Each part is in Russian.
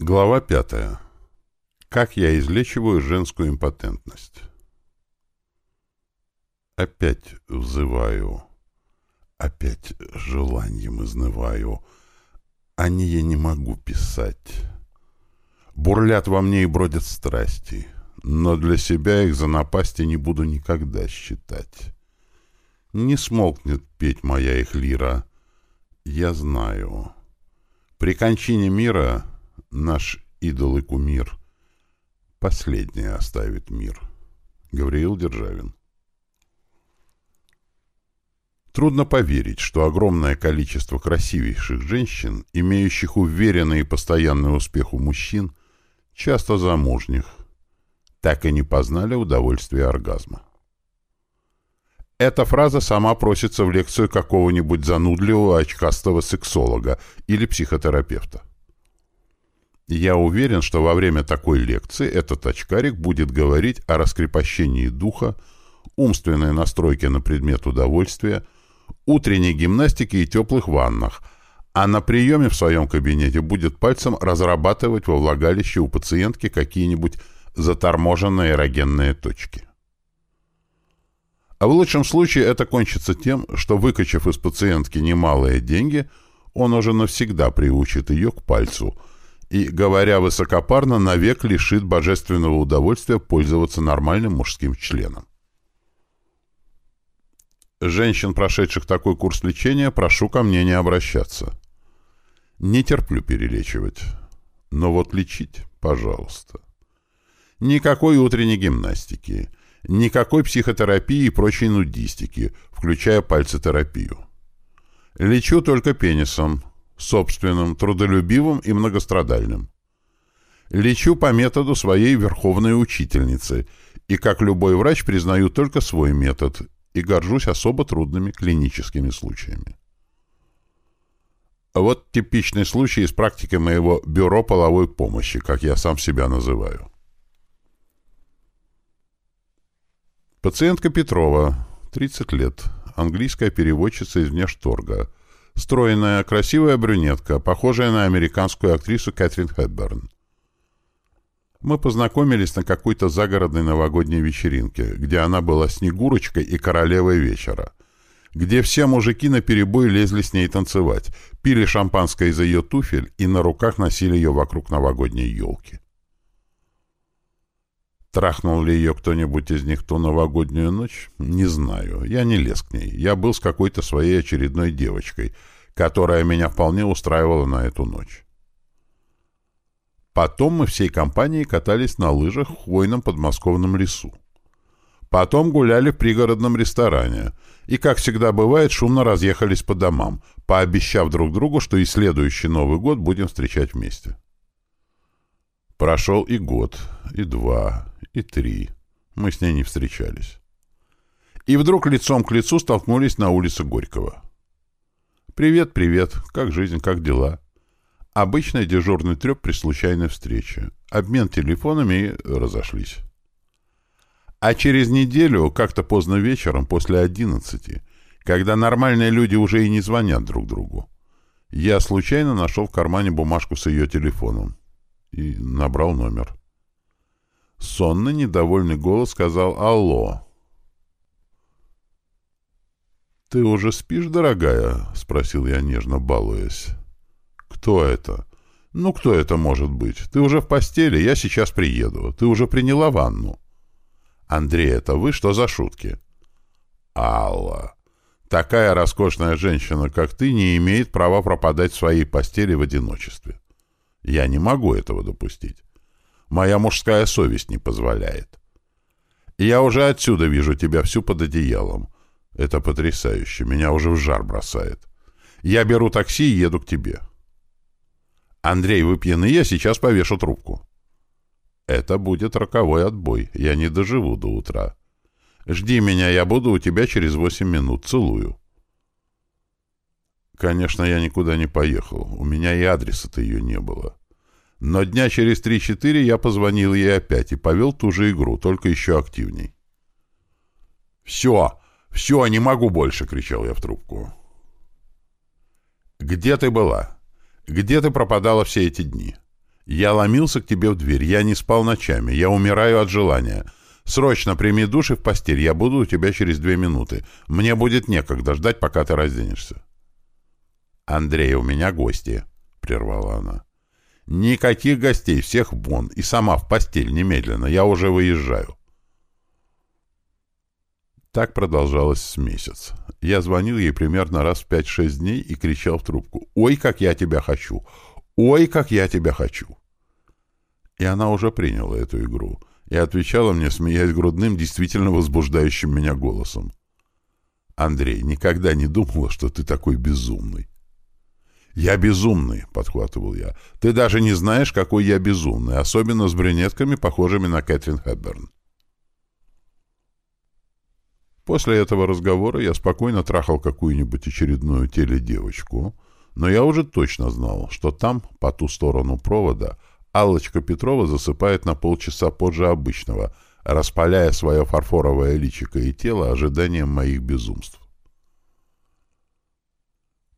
Глава пятая. Как я излечиваю женскую импотентность? Опять взываю, опять желанием изнываю, а не я не могу писать. Бурлят во мне и бродят страсти, но для себя их за напасти не буду никогда считать. Не смолкнет петь моя их лира, я знаю. При кончине мира наш идол и кумир последнее оставит мир. Гавриил Державин Трудно поверить, что огромное количество красивейших женщин, имеющих уверенный и постоянный успех у мужчин, часто замужних, так и не познали удовольствия оргазма. Эта фраза сама просится в лекцию какого-нибудь занудливого очкастого сексолога или психотерапевта. Я уверен, что во время такой лекции этот очкарик будет говорить о раскрепощении духа, умственной настройке на предмет удовольствия, утренней гимнастике и теплых ваннах, а на приеме в своем кабинете будет пальцем разрабатывать во влагалище у пациентки какие-нибудь заторможенные эрогенные точки. А в лучшем случае это кончится тем, что, выкачав из пациентки немалые деньги, он уже навсегда приучит ее к пальцу – и, говоря высокопарно, навек лишит божественного удовольствия пользоваться нормальным мужским членом. Женщин, прошедших такой курс лечения, прошу ко мне не обращаться. Не терплю перелечивать. Но вот лечить, пожалуйста. Никакой утренней гимнастики, никакой психотерапии и прочей нудистики, включая пальцетерапию. Лечу только пенисом, собственным, трудолюбивым и многострадальным. Лечу по методу своей верховной учительницы, и как любой врач признаю только свой метод и горжусь особо трудными клиническими случаями. Вот типичный случай из практики моего бюро половой помощи, как я сам себя называю. Пациентка Петрова, 30 лет, английская переводчица из внешторга, Стройная, красивая брюнетка, похожая на американскую актрису Кэтрин Хэбберн. Мы познакомились на какой-то загородной новогодней вечеринке, где она была Снегурочкой и королевой вечера, где все мужики наперебой лезли с ней танцевать, пили шампанское из ее туфель и на руках носили ее вокруг новогодней елки. Трахнул ли ее кто-нибудь из них ту новогоднюю ночь? Не знаю. Я не лез к ней. Я был с какой-то своей очередной девочкой, которая меня вполне устраивала на эту ночь. Потом мы всей компанией катались на лыжах в хвойном подмосковном лесу. Потом гуляли в пригородном ресторане. И, как всегда бывает, шумно разъехались по домам, пообещав друг другу, что и следующий Новый год будем встречать вместе. Прошел и год, и два, и три. Мы с ней не встречались. И вдруг лицом к лицу столкнулись на улице Горького. «Привет, привет. Как жизнь, как дела?» Обычный дежурный треп при случайной встрече. Обмен телефонами и разошлись. А через неделю, как-то поздно вечером, после одиннадцати, когда нормальные люди уже и не звонят друг другу, я случайно нашел в кармане бумажку с ее телефоном и набрал номер. Сонный, недовольный голос сказал «Алло». «Ты уже спишь, дорогая?» — спросил я, нежно балуясь. «Кто это?» «Ну, кто это может быть? Ты уже в постели, я сейчас приеду. Ты уже приняла ванну?» «Андрей, это вы? Что за шутки?» «Алла, такая роскошная женщина, как ты, не имеет права пропадать в своей постели в одиночестве. Я не могу этого допустить. Моя мужская совесть не позволяет. Я уже отсюда вижу тебя всю под одеялом. Это потрясающе. Меня уже в жар бросает. Я беру такси и еду к тебе. Андрей, вы пьяны, я сейчас повешу трубку. Это будет роковой отбой. Я не доживу до утра. Жди меня, я буду у тебя через восемь минут. Целую. Конечно, я никуда не поехал. У меня и адреса-то ее не было. Но дня через три-четыре я позвонил ей опять и повел ту же игру, только еще активней. «Все! Все, не могу больше!» — кричал я в трубку. «Где ты была? Где ты пропадала все эти дни? Я ломился к тебе в дверь, я не спал ночами, я умираю от желания. Срочно прими душ и в постель, я буду у тебя через две минуты. Мне будет некогда ждать, пока ты разденешься. «Андрей, у меня гости», — прервала она. «Никаких гостей, всех вон, и сама в постель немедленно, я уже выезжаю». Так продолжалось с месяц. Я звонил ей примерно раз в 5-6 дней и кричал в трубку «Ой, как я тебя хочу! Ой, как я тебя хочу!» И она уже приняла эту игру и отвечала мне, смеясь грудным, действительно возбуждающим меня голосом. «Андрей, никогда не думала, что ты такой безумный. «Я безумный», — подхватывал я. «Ты даже не знаешь, какой я безумный, особенно с брюнетками, похожими на Кэтрин Хэбберн». После этого разговора я спокойно трахал какую-нибудь очередную теледевочку, но я уже точно знал, что там, по ту сторону провода, Аллочка Петрова засыпает на полчаса позже обычного, распаляя свое фарфоровое личико и тело ожиданием моих безумств.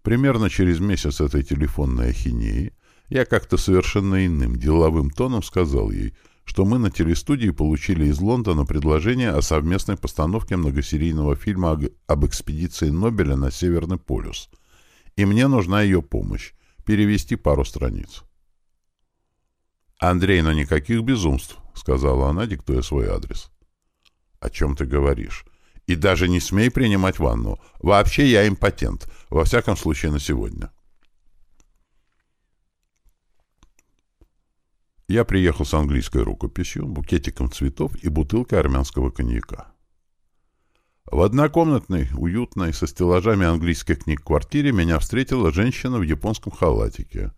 Примерно через месяц этой телефонной ахинеи я как-то совершенно иным деловым тоном сказал ей, что мы на телестудии получили из Лондона предложение о совместной постановке многосерийного фильма об экспедиции Нобеля на Северный полюс, и мне нужна ее помощь — перевести пару страниц. «Андрей, но никаких безумств», — сказала она, диктуя свой адрес. «О чем ты говоришь? И даже не смей принимать ванну. Вообще я импотент. Во всяком случае, на сегодня. Я приехал с английской рукописью, букетиком цветов и бутылкой армянского коньяка. В однокомнатной, уютной, со стеллажами английских книг квартире меня встретила женщина в японском халатике.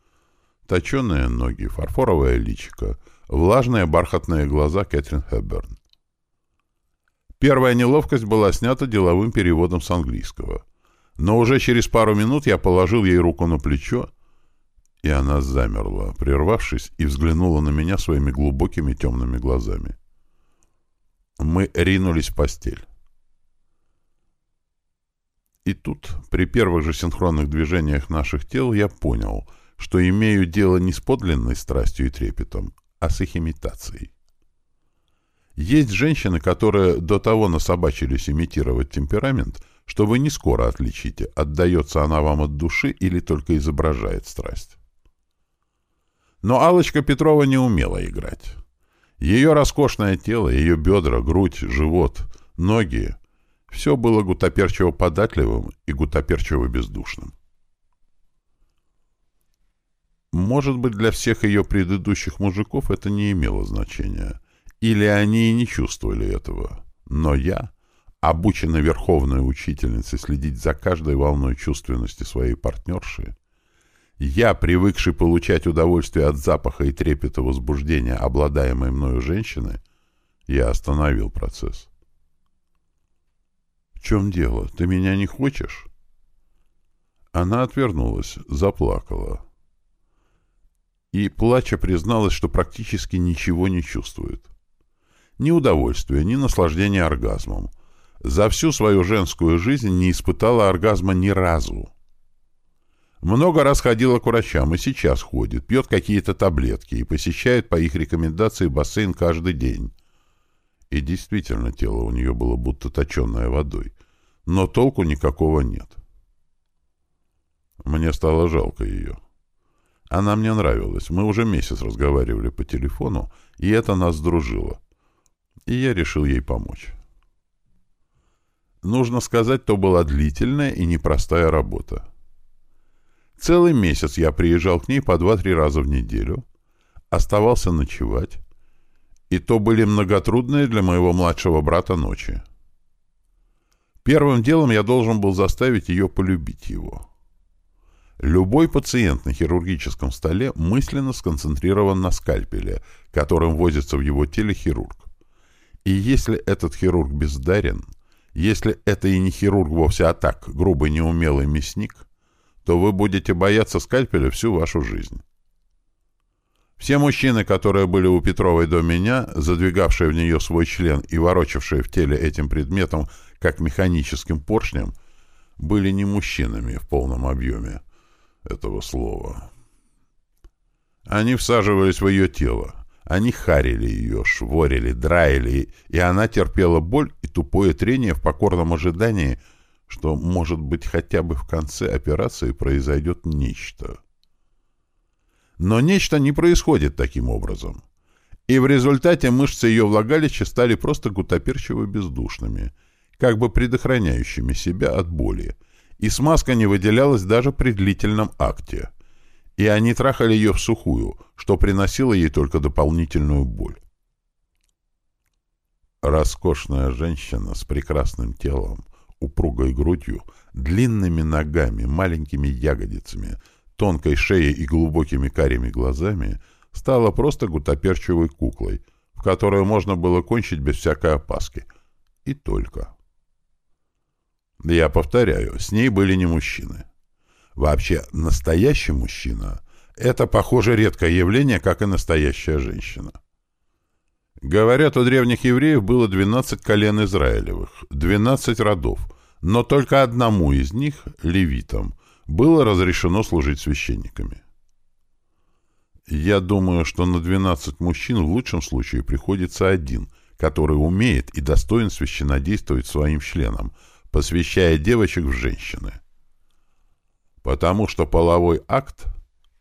Точеные ноги, фарфоровое личико, влажные бархатные глаза Кэтрин Хэбберн. Первая неловкость была снята деловым переводом с английского. Но уже через пару минут я положил ей руку на плечо, и она замерла, прервавшись, и взглянула на меня своими глубокими темными глазами. Мы ринулись в постель. И тут, при первых же синхронных движениях наших тел, я понял, что имею дело не с подлинной страстью и трепетом, а с их имитацией. Есть женщины, которые до того насобачились имитировать темперамент, что вы не скоро отличите, отдается она вам от души или только изображает страсть. Но алочка Петрова не умела играть. Ее роскошное тело, ее бедра, грудь, живот, ноги — все было гутоперчиво податливым и гутоперчиво бездушным. Может быть, для всех ее предыдущих мужиков это не имело значения — или они и не чувствовали этого. Но я, обученный верховной учительницей следить за каждой волной чувственности своей партнерши, я, привыкший получать удовольствие от запаха и трепета возбуждения обладаемой мною женщины, я остановил процесс. «В чем дело? Ты меня не хочешь?» Она отвернулась, заплакала. И, плача, призналась, что практически ничего не чувствует ни удовольствия, ни наслаждения оргазмом. За всю свою женскую жизнь не испытала оргазма ни разу. Много раз ходила к врачам и сейчас ходит, пьет какие-то таблетки и посещает по их рекомендации бассейн каждый день. И действительно тело у нее было будто точенное водой, но толку никакого нет. Мне стало жалко ее. Она мне нравилась, мы уже месяц разговаривали по телефону, и это нас дружило и я решил ей помочь. Нужно сказать, то была длительная и непростая работа. Целый месяц я приезжал к ней по два-три раза в неделю, оставался ночевать, и то были многотрудные для моего младшего брата ночи. Первым делом я должен был заставить ее полюбить его. Любой пациент на хирургическом столе мысленно сконцентрирован на скальпеле, которым возится в его теле хирург. И если этот хирург бездарен, если это и не хирург вовсе, а так, грубый неумелый мясник, то вы будете бояться скальпеля всю вашу жизнь. Все мужчины, которые были у Петровой до меня, задвигавшие в нее свой член и ворочавшие в теле этим предметом, как механическим поршнем, были не мужчинами в полном объеме этого слова. Они всаживались в ее тело. Они харили ее, шворили, драили, и она терпела боль и тупое трение в покорном ожидании, что, может быть, хотя бы в конце операции произойдет нечто. Но нечто не происходит таким образом. И в результате мышцы ее влагалища стали просто гутоперчиво бездушными, как бы предохраняющими себя от боли, и смазка не выделялась даже при длительном акте — и они трахали ее в сухую, что приносило ей только дополнительную боль. Роскошная женщина с прекрасным телом, упругой грудью, длинными ногами, маленькими ягодицами, тонкой шеей и глубокими карими глазами стала просто гутоперчивой куклой, в которую можно было кончить без всякой опаски. И только. Я повторяю, с ней были не мужчины. Вообще, настоящий мужчина — это, похоже, редкое явление, как и настоящая женщина. Говорят, у древних евреев было 12 колен Израилевых, 12 родов, но только одному из них, левитам, было разрешено служить священниками. Я думаю, что на 12 мужчин в лучшем случае приходится один, который умеет и достоин священодействовать своим членам, посвящая девочек в женщины. Потому что половой акт,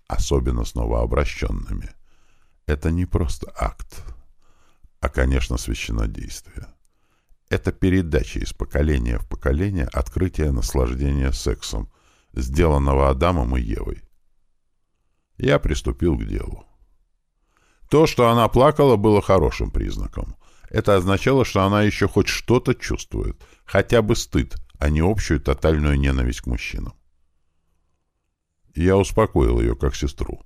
особенно с новообращенными, это не просто акт, а, конечно, священодействие. Это передача из поколения в поколение открытия наслаждения сексом, сделанного Адамом и Евой. Я приступил к делу. То, что она плакала, было хорошим признаком. Это означало, что она еще хоть что-то чувствует, хотя бы стыд, а не общую тотальную ненависть к мужчинам. Я успокоил ее, как сестру.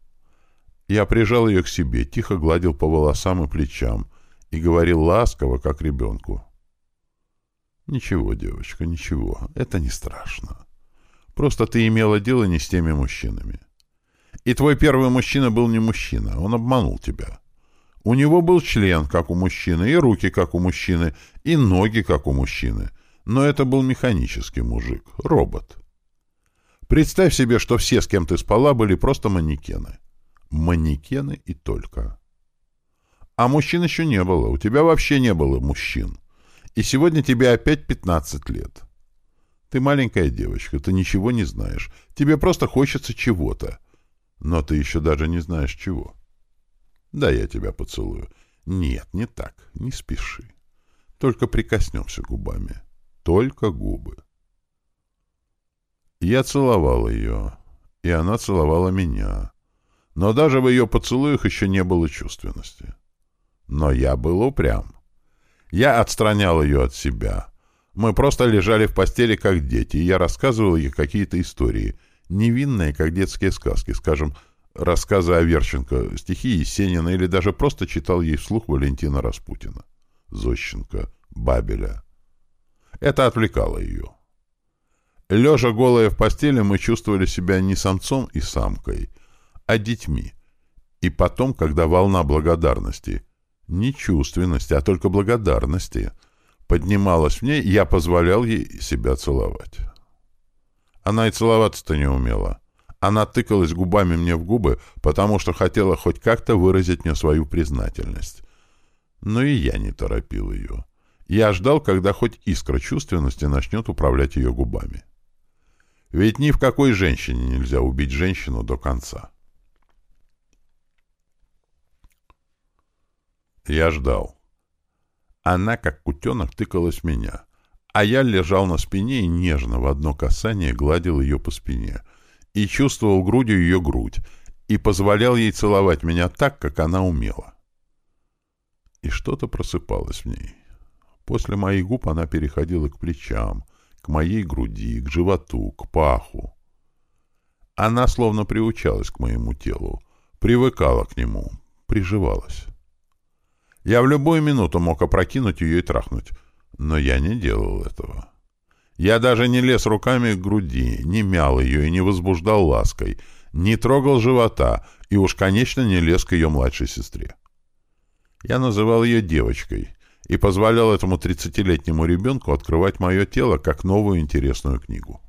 Я прижал ее к себе, тихо гладил по волосам и плечам и говорил ласково, как ребенку. «Ничего, девочка, ничего, это не страшно. Просто ты имела дело не с теми мужчинами. И твой первый мужчина был не мужчина, он обманул тебя. У него был член, как у мужчины, и руки, как у мужчины, и ноги, как у мужчины. Но это был механический мужик, робот. Представь себе, что все, с кем ты спала, были просто манекены. Манекены и только. А мужчин еще не было. У тебя вообще не было мужчин. И сегодня тебе опять 15 лет. Ты маленькая девочка, ты ничего не знаешь. Тебе просто хочется чего-то. Но ты еще даже не знаешь чего. Да, я тебя поцелую. Нет, не так. Не спеши. Только прикоснемся губами. Только губы. Я целовал ее, и она целовала меня. Но даже в ее поцелуях еще не было чувственности. Но я был упрям. Я отстранял ее от себя. Мы просто лежали в постели, как дети, и я рассказывал ей какие-то истории, невинные, как детские сказки, скажем, рассказы о Верченко, стихи Есенина, или даже просто читал ей вслух Валентина Распутина, Зощенко, Бабеля. Это отвлекало ее. Лежа голая в постели, мы чувствовали себя не самцом и самкой, а детьми. И потом, когда волна благодарности, не чувственности, а только благодарности, поднималась в ней, я позволял ей себя целовать. Она и целоваться-то не умела. Она тыкалась губами мне в губы, потому что хотела хоть как-то выразить мне свою признательность. Но и я не торопил ее. Я ждал, когда хоть искра чувственности начнет управлять ее губами. Ведь ни в какой женщине нельзя убить женщину до конца. Я ждал. Она, как кутенок, тыкалась в меня, а я лежал на спине и нежно в одно касание гладил ее по спине и чувствовал грудью ее грудь и позволял ей целовать меня так, как она умела. И что-то просыпалось в ней. После моих губ она переходила к плечам, к моей груди, к животу, к паху. Она словно приучалась к моему телу, привыкала к нему, приживалась. Я в любую минуту мог опрокинуть ее и трахнуть, но я не делал этого. Я даже не лез руками к груди, не мял ее и не возбуждал лаской, не трогал живота и уж, конечно, не лез к ее младшей сестре. Я называл ее девочкой, и позволял этому тридцатилетнему ребенку открывать мое тело как новую интересную книгу.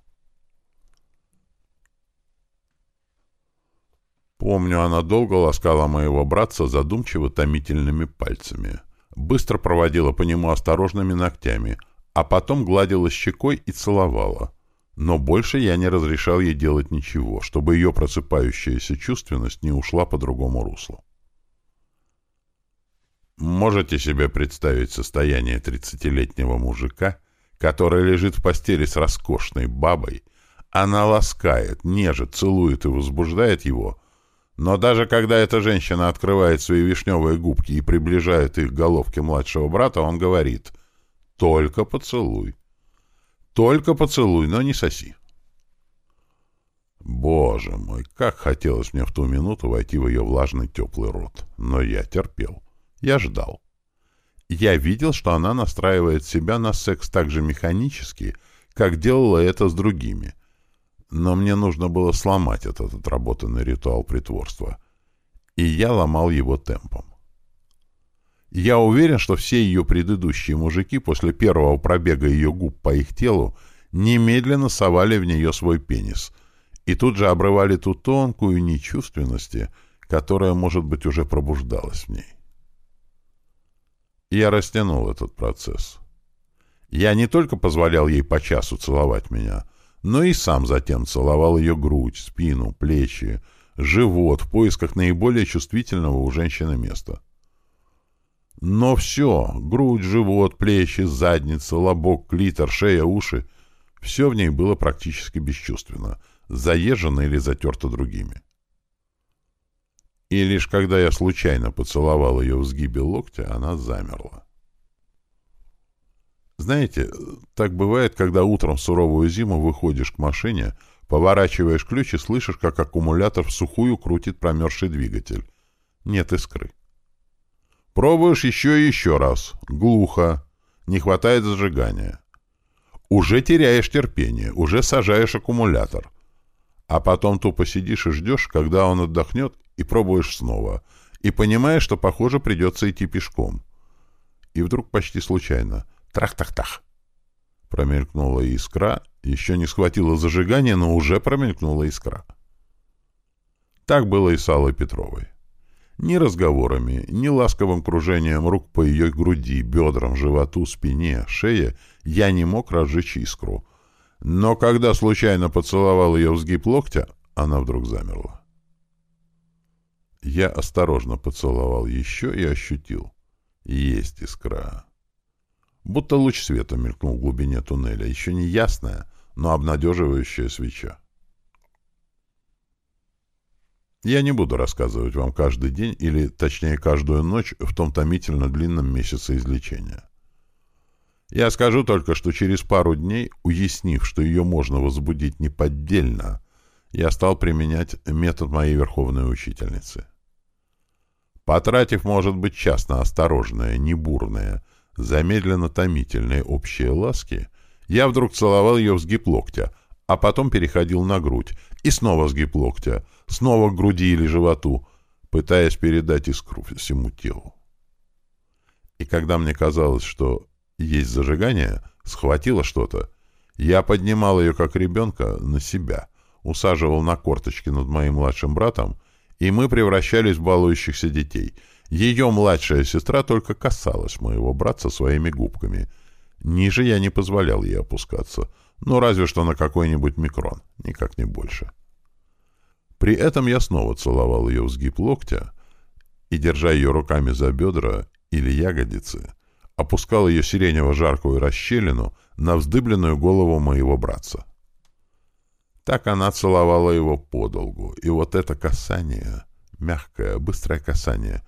Помню, она долго ласкала моего братца задумчиво томительными пальцами, быстро проводила по нему осторожными ногтями, а потом гладила щекой и целовала. Но больше я не разрешал ей делать ничего, чтобы ее просыпающаяся чувственность не ушла по другому руслу. Можете себе представить состояние тридцатилетнего мужика, который лежит в постели с роскошной бабой, она ласкает, нежит, целует и возбуждает его, но даже когда эта женщина открывает свои вишневые губки и приближает их к головке младшего брата, он говорит «Только поцелуй». Только поцелуй, но не соси. Боже мой, как хотелось мне в ту минуту войти в ее влажный теплый рот. Но я терпел. Я ждал. Я видел, что она настраивает себя на секс так же механически, как делала это с другими. Но мне нужно было сломать этот отработанный ритуал притворства. И я ломал его темпом. Я уверен, что все ее предыдущие мужики после первого пробега ее губ по их телу немедленно совали в нее свой пенис и тут же обрывали ту тонкую нечувственности, которая, может быть, уже пробуждалась в ней. Я растянул этот процесс. Я не только позволял ей по часу целовать меня, но и сам затем целовал ее грудь, спину, плечи, живот в поисках наиболее чувствительного у женщины места. Но все — грудь, живот, плечи, задница, лобок, клитор, шея, уши — все в ней было практически бесчувственно, заезжено или затерто другими. И лишь когда я случайно поцеловал ее в сгибе локтя, она замерла. Знаете, так бывает, когда утром в суровую зиму выходишь к машине, поворачиваешь ключ и слышишь, как аккумулятор в сухую крутит промерзший двигатель. Нет искры. Пробуешь еще и еще раз. Глухо. Не хватает зажигания. Уже теряешь терпение, уже сажаешь аккумулятор. А потом тупо сидишь и ждешь, когда он отдохнет, и пробуешь снова. И понимаешь, что, похоже, придется идти пешком. И вдруг почти случайно. Трах-тах-тах. Промелькнула искра, еще не схватила зажигание, но уже промелькнула искра. Так было и с Аллой Петровой. Ни разговорами, ни ласковым кружением рук по ее груди, бедрам, животу, спине, шее я не мог разжечь искру. Но когда случайно поцеловал ее в сгиб локтя, она вдруг замерла. Я осторожно поцеловал еще и ощутил. Есть искра. Будто луч света мелькнул в глубине туннеля, еще не ясная, но обнадеживающая свеча. Я не буду рассказывать вам каждый день, или, точнее, каждую ночь в том томительно длинном месяце излечения. Я скажу только, что через пару дней, уяснив, что ее можно возбудить неподдельно, я стал применять метод моей верховной учительницы. Потратив, может быть, час на осторожные, не бурные, замедленно томительные общие ласки, я вдруг целовал ее в сгиб локтя, а потом переходил на грудь, и снова сгиб локтя — снова к груди или животу, пытаясь передать искру всему телу. И когда мне казалось, что есть зажигание, схватило что-то, я поднимал ее, как ребенка, на себя, усаживал на корточки над моим младшим братом, и мы превращались в балующихся детей. Ее младшая сестра только касалась моего братца своими губками. Ниже я не позволял ей опускаться, ну разве что на какой-нибудь микрон, никак не больше. При этом я снова целовал ее в сгиб локтя и, держа ее руками за бедра или ягодицы, опускал ее сиренево-жаркую расщелину на вздыбленную голову моего братца. Так она целовала его подолгу, и вот это касание, мягкое, быстрое касание,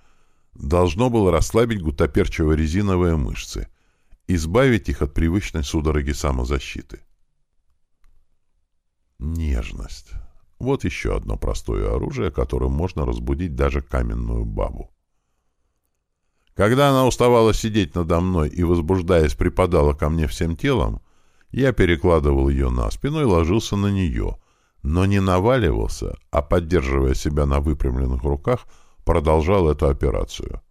должно было расслабить гутоперчиво-резиновые мышцы, избавить их от привычной судороги самозащиты. Нежность. Вот еще одно простое оружие, которым можно разбудить даже каменную бабу. Когда она уставала сидеть надо мной и, возбуждаясь, припадала ко мне всем телом, я перекладывал ее на спину и ложился на нее, но не наваливался, а, поддерживая себя на выпрямленных руках, продолжал эту операцию.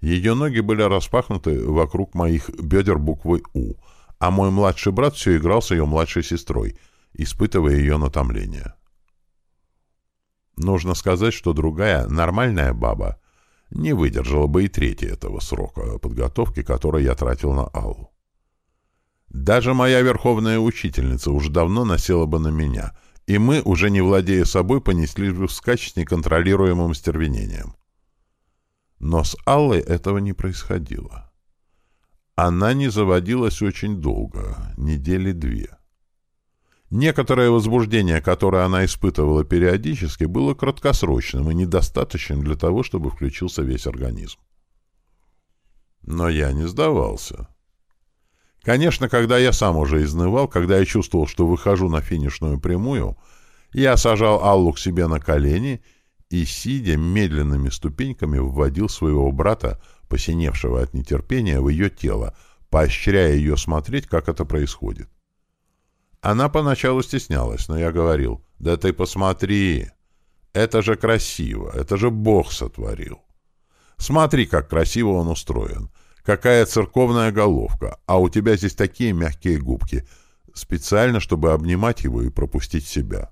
Ее ноги были распахнуты вокруг моих бедер буквой «У», а мой младший брат все играл с ее младшей сестрой, испытывая ее натомление. Нужно сказать, что другая, нормальная баба, не выдержала бы и трети этого срока подготовки, который я тратил на Аллу. Даже моя верховная учительница уже давно насела бы на меня, и мы, уже не владея собой, понесли бы вскачь с неконтролируемым стервенением. Но с Аллой этого не происходило. Она не заводилась очень долго, недели две. Некоторое возбуждение, которое она испытывала периодически, было краткосрочным и недостаточным для того, чтобы включился весь организм. Но я не сдавался. Конечно, когда я сам уже изнывал, когда я чувствовал, что выхожу на финишную прямую, я сажал Аллу к себе на колени и, сидя медленными ступеньками, вводил своего брата, посиневшего от нетерпения, в ее тело, поощряя ее смотреть, как это происходит. Она поначалу стеснялась, но я говорил, «Да ты посмотри! Это же красиво! Это же Бог сотворил! Смотри, как красиво он устроен! Какая церковная головка, а у тебя здесь такие мягкие губки, специально, чтобы обнимать его и пропустить себя.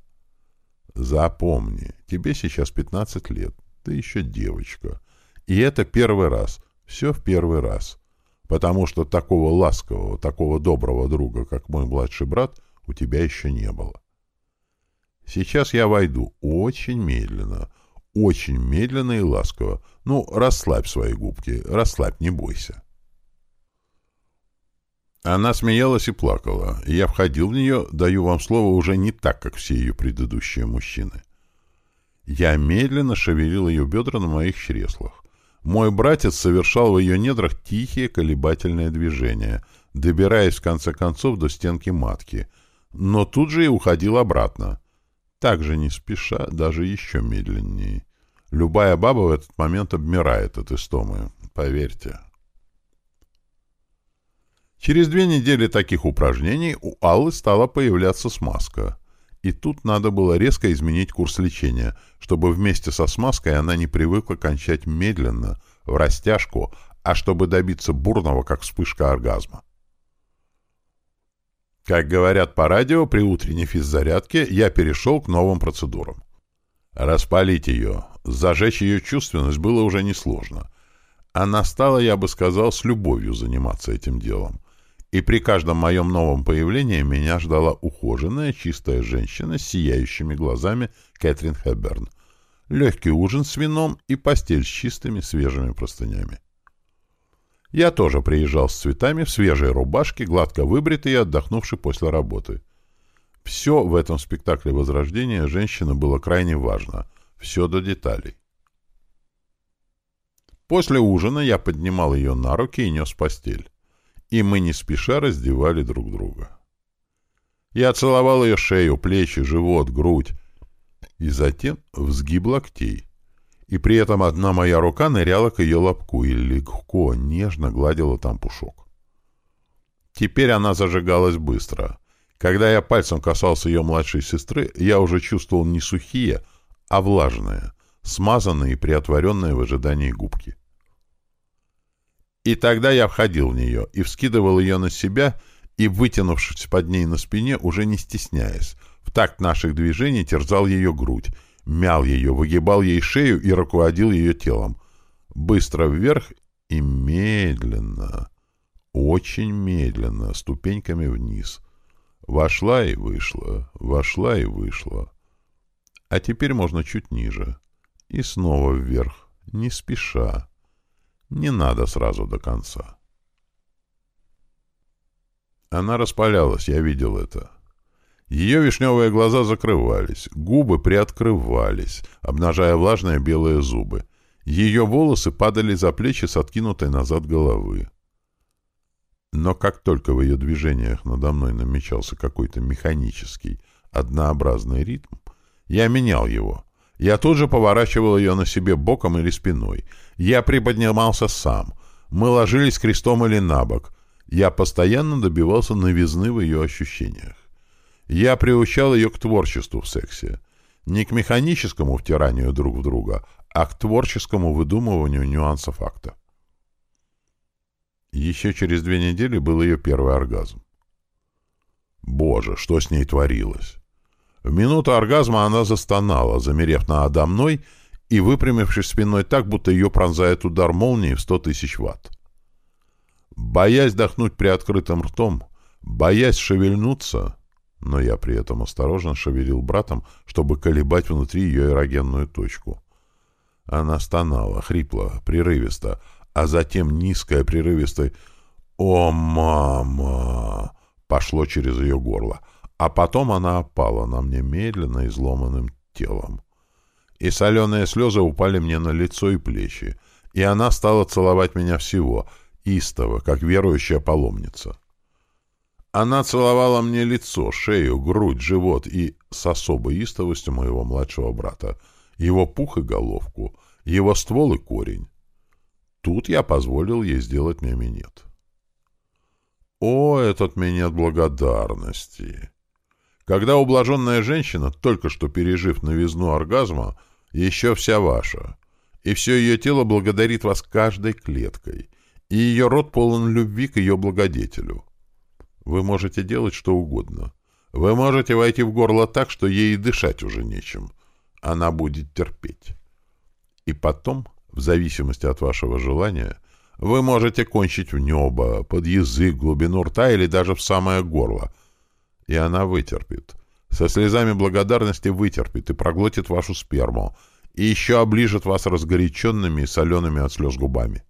Запомни, тебе сейчас 15 лет, ты еще девочка. И это первый раз, все в первый раз. Потому что такого ласкового, такого доброго друга, как мой младший брат, у тебя еще не было. Сейчас я войду очень медленно, очень медленно и ласково. Ну, расслабь свои губки, расслабь, не бойся. Она смеялась и плакала, я входил в нее, даю вам слово, уже не так, как все ее предыдущие мужчины. Я медленно шевелил ее бедра на моих чреслах. Мой братец совершал в ее недрах тихие колебательные движения, добираясь в конце концов до стенки матки, но тут же и уходил обратно. Так же не спеша, даже еще медленнее. Любая баба в этот момент обмирает от истомы, поверьте. Через две недели таких упражнений у Аллы стала появляться смазка. И тут надо было резко изменить курс лечения, чтобы вместе со смазкой она не привыкла кончать медленно, в растяжку, а чтобы добиться бурного, как вспышка оргазма. Как говорят по радио, при утренней физзарядке я перешел к новым процедурам. Распалить ее, зажечь ее чувственность было уже несложно. Она стала, я бы сказал, с любовью заниматься этим делом. И при каждом моем новом появлении меня ждала ухоженная, чистая женщина с сияющими глазами Кэтрин Хэбберн. Легкий ужин с вином и постель с чистыми, свежими простынями. Я тоже приезжал с цветами в свежей рубашке, гладко выбритый и отдохнувший после работы. Все в этом спектакле Возрождения женщины было крайне важно. Все до деталей. После ужина я поднимал ее на руки и нес постель. И мы не спеша раздевали друг друга. Я целовал ее шею, плечи, живот, грудь. И затем взгиб локтей и при этом одна моя рука ныряла к ее лобку и легко, нежно гладила там пушок. Теперь она зажигалась быстро. Когда я пальцем касался ее младшей сестры, я уже чувствовал не сухие, а влажные, смазанные и приотворенные в ожидании губки. И тогда я входил в нее и вскидывал ее на себя, и, вытянувшись под ней на спине, уже не стесняясь, в такт наших движений терзал ее грудь, мял ее, выгибал ей шею и руководил ее телом. Быстро вверх и медленно, очень медленно, ступеньками вниз. Вошла и вышла, вошла и вышла. А теперь можно чуть ниже. И снова вверх, не спеша. Не надо сразу до конца. Она распалялась, я видел это. Ее вишневые глаза закрывались, губы приоткрывались, обнажая влажные белые зубы. Ее волосы падали за плечи с откинутой назад головы. Но как только в ее движениях надо мной намечался какой-то механический, однообразный ритм, я менял его. Я тут же поворачивал ее на себе боком или спиной. Я приподнимался сам. Мы ложились крестом или на бок. Я постоянно добивался новизны в ее ощущениях. Я приучал ее к творчеству в сексе. Не к механическому втиранию друг в друга, а к творческому выдумыванию нюансов акта. Еще через две недели был ее первый оргазм. Боже, что с ней творилось! В минуту оргазма она застонала, замерев надо мной и выпрямившись спиной так, будто ее пронзает удар молнии в сто тысяч ватт. Боясь дохнуть приоткрытым ртом, боясь шевельнуться, но я при этом осторожно шевелил братом, чтобы колебать внутри ее эрогенную точку. Она стонала, хрипла, прерывисто, а затем низкое прерывистое «О, мама!» пошло через ее горло, а потом она опала на мне медленно изломанным телом. И соленые слезы упали мне на лицо и плечи, и она стала целовать меня всего, истово, как верующая паломница. Она целовала мне лицо, шею, грудь, живот и, с особой истовостью моего младшего брата, его пух и головку, его ствол и корень. Тут я позволил ей сделать мне минет. О, этот минет благодарности! Когда ублаженная женщина, только что пережив новизну оргазма, еще вся ваша, и все ее тело благодарит вас каждой клеткой, и ее рот полон любви к ее благодетелю. Вы можете делать что угодно. Вы можете войти в горло так, что ей дышать уже нечем. Она будет терпеть. И потом, в зависимости от вашего желания, вы можете кончить в небо, под язык, глубину рта или даже в самое горло. И она вытерпит. Со слезами благодарности вытерпит и проглотит вашу сперму, и еще оближет вас разгоряченными и солеными от слез губами.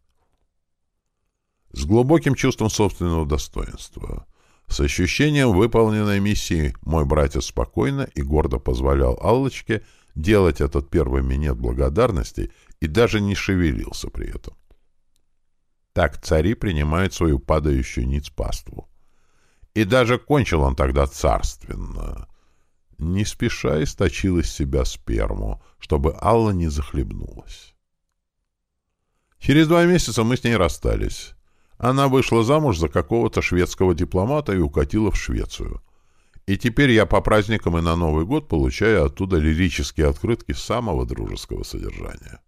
С глубоким чувством собственного достоинства, с ощущением выполненной миссии мой братец спокойно и гордо позволял Аллочке делать этот первый минет благодарности и даже не шевелился при этом. Так цари принимают свою падающую ниц паству. И даже кончил он тогда царственно. Не спеша источил из себя сперму, чтобы Алла не захлебнулась. Через два месяца мы с ней расстались. Она вышла замуж за какого-то шведского дипломата и укатила в Швецию. И теперь я по праздникам и на Новый год получаю оттуда лирические открытки самого дружеского содержания.